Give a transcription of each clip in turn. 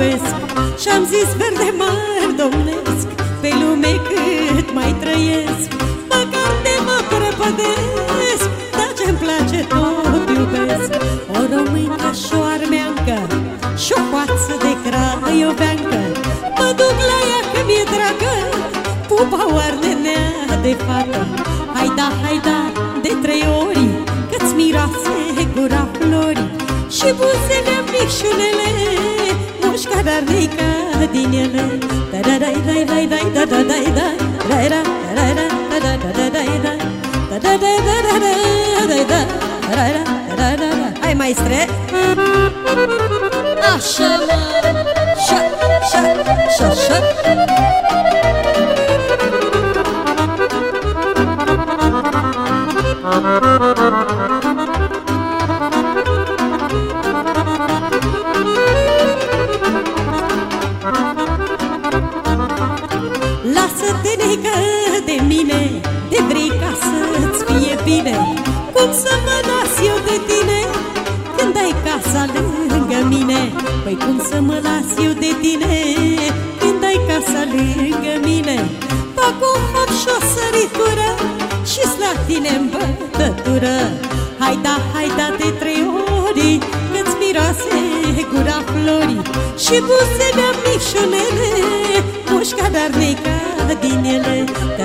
iubesc Și-am zis verde mari domnesc Pe lume cât mai trăiesc. Măcar de mă prăpădesc Dar ce-mi place tot iubesc. O româncă și o armeancă Și o coață de craioveancă. Mă duc la ea că mi-e dragă Pupa oarnenea de fată. Hai da, hai da, de trei ori Că-ți miroase gura florii. Și buzele micșunele Mușca darnica din ele da da dai dai dai dai da da dai dai dai da da da da da da dai dai da da da da da da dai da da da da da da Hai maestre Așa mă să mă las eu de tine Când ai casa lângă mine Păi cum să mă las eu de tine Când ai casa lângă mine Fac un hop și o săritură Și-s la tine în bătătură Hai da, hai da de trei ori Că-ți miroase gura florii Și buzele micșunele Mușca darnica din ele Da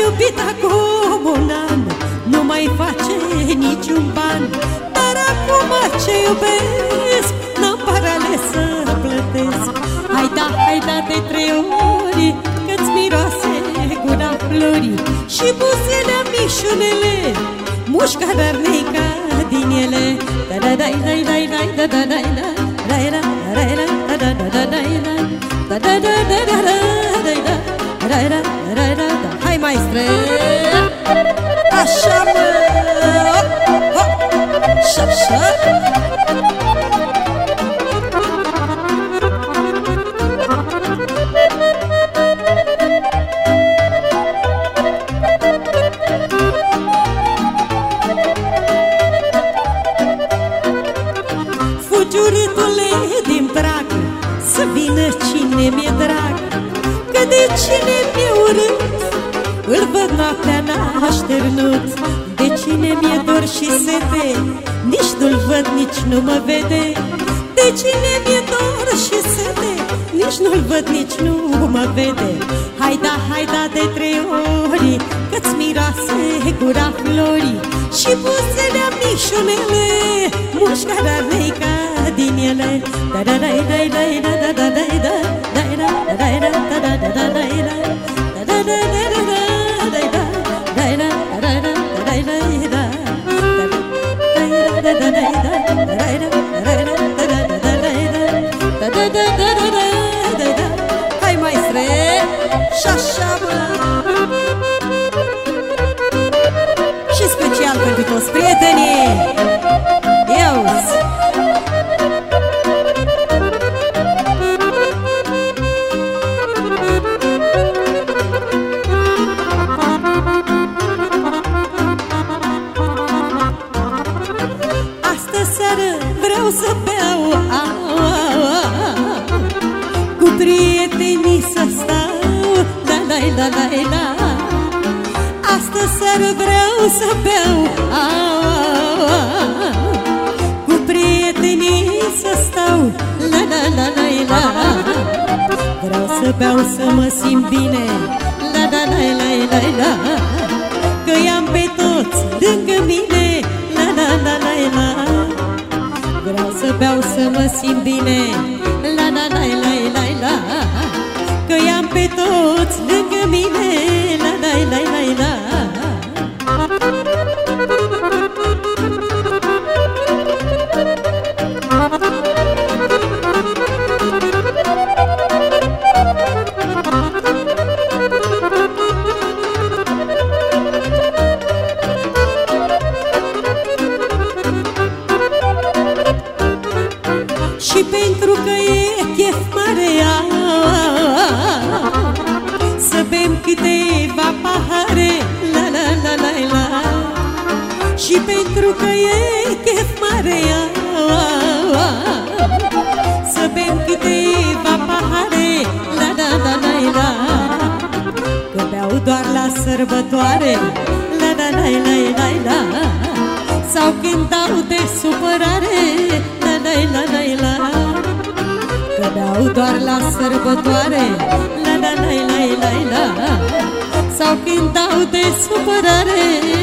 iubit acum un an Nu mai face niciun ban Dar acum ce iubesc N-am parale să plătesc Hai da, hai da de trei ori Că-ți miroase gura florii Și buzele mișunele Mușca darnica din ele Da da dai dai dai dai da da dai da Dai da dai da da da da da dai da Da da da da da da dai da ra, ra, ra, ra, da. Hai maestre Așa mă Și așa Fugiuritule din prag Să vină cine mi-e drag cine mi-e urât? Îl văd noaptea n-așternut De cine mi-e dor și sete Nici nu-l văd, nici nu mă vede. De cine mi-e dor și sete Nici nu-l văd, nici nu mă vede. Hai da, hai da de trei ori Că-ți miroase gura florii. Și buzele mișunele Mușca darnica din ele. Da da da da da da prietenii Iauzi Astă seară vreau să beau au, au, au, Cu prietenii să stau. La la la la la Astă seară vreau să beau au, au, au, cu prietenii să stau. La la la la la. Vreau să beau să mă simt bine. La la la la la la. Că i-am pe toți lângă mine. La la la la la. Vreau să beau să mă simt bine. Și pentru că e chef marea Să bem câteva pahare La la la la la Și pentru că e chef marea Să bem câteva pahare La la la la la Că beau doar la sărbătoare La la la la la la Sau când dau de supărare La la la la la. Că beau doar la sărbătoare. La la la la la la. Sau când dau de supărare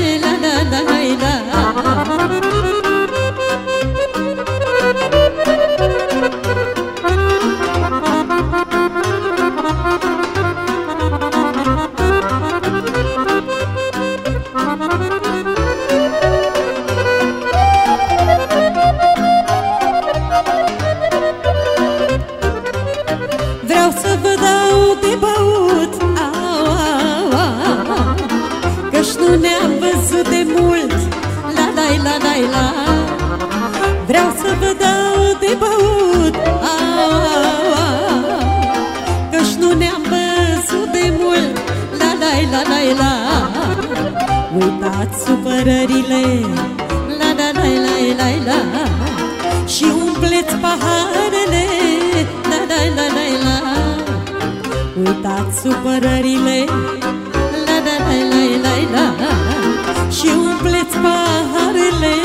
ne-am văzut de mult. La la la la la. Vreau să vă dau de băut. Au, au, au, Căci nu ne-am văzut de mult. La la la la la. Uitați supărările. La la la la la la. Și umpleți paharele. La la la la la. Uitați supărările umpleți paharele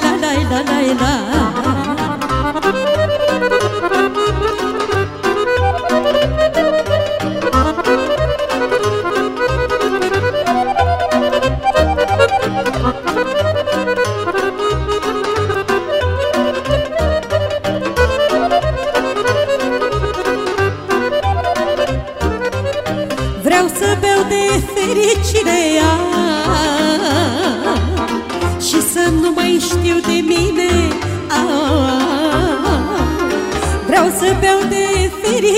La la la la la. Vreau să beau de fericire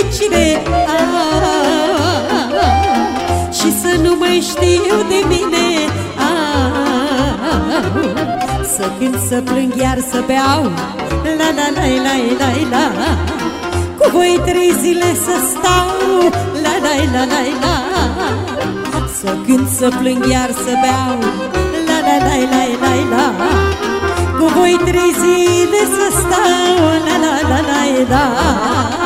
de fericire Și să nu mai știu de mine Să cânt, să plâng, iar să beau La la la la la la Cu voi trei zile să stau La la la la la Să cânt, să plâng, iar să beau La la la la la la Cu voi trei zile să stau La la la la la